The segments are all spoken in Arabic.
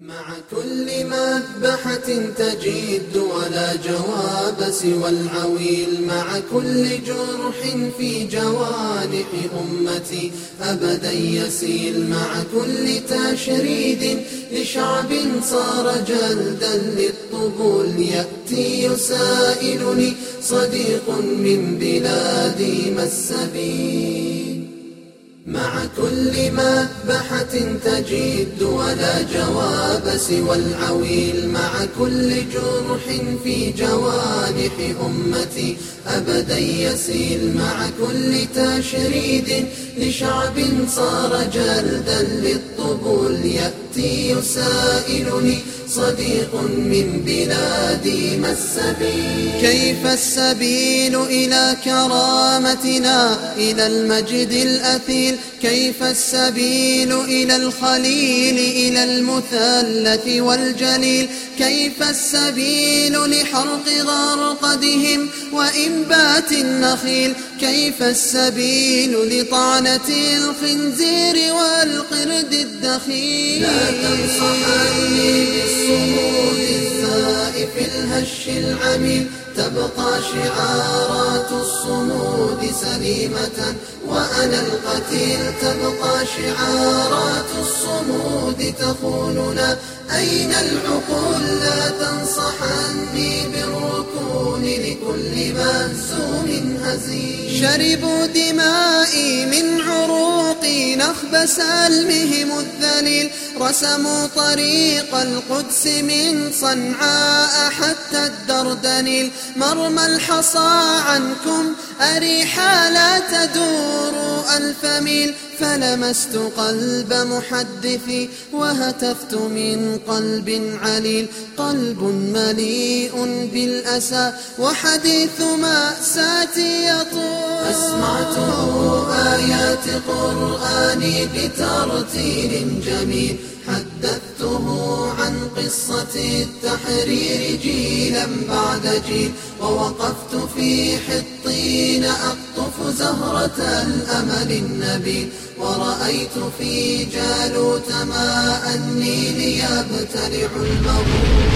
مع كل مذبحة تجد ولا جواب سوى العويل مع كل جرح في جوانح أمتي أبدا يسيل مع كل تشريد لشعب صار جلدا للطبول يأتي يسائلني صديق من بلادي ما السبيل؟ مع كل مذبحة تجد ولا جواب سوى العويل مع كل جرح في جوانح أمتي أبدا يسيل مع كل تشريد لشعب صار جلدا للطبول يأتي. يسائلني صديق من بلادي ما السبيل كيف السبيل إلى كرامتنا؟ إلى المجد الأثيل. كيف السبيل إلى الخليل؟ إلى المثلث والجليل. كيف السبيل لحرق غرقدهم وإنبات النخيل؟ كيف السبيل لطعنة الخنزير والقرد الدخيل؟ لا تنصحني بالصمود الزائف الهش العميل. تبقى شعارات الصمود سليمة وأنا القتيل. تبقى شعارات الصمود تخوننا. أين العقول لا تنصحني بالركون لكل مهزوم هزيل شربوا دمائي من عروقي نخب سلمهم الذليل. رسموا طريق القدس من صنعاء حتى الدردنيل. مرمى الحصى عنكم أريحا لا تدور ألف ميل. فلمست قلب محدثي وهتفت من قلب عليل. قلب مليء بالأسى وحديث مأساتي يطول. أسمعت آيات قرآني بترتيل جميل. حدثته عن قصة التحرير جيلا بعد جيل. ووقفت في حطين أقطف زهرة الأمل النبيل ورأيت في جالوت ماء النيل يبتلع المغول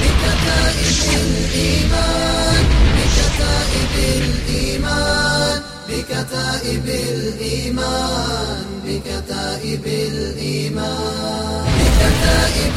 بكتائب الإيمان بكتائب الإيمان بكتائب الإيمان بكتائب الإيمان. بكتائب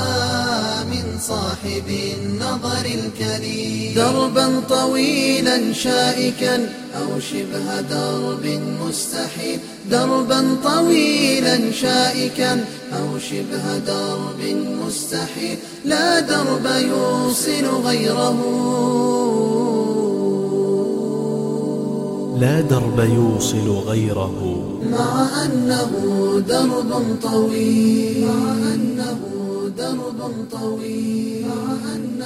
صاحب النظر الكريم. دربا طويلا شائكا أو شبه درب مستحيل. دربا طويلا شائكا أو شبه درب مستحيل. لا درب يوصل غيره. لا درب يوصل غيره. مع أنه درب طويل. مع أنه درب طويل. مع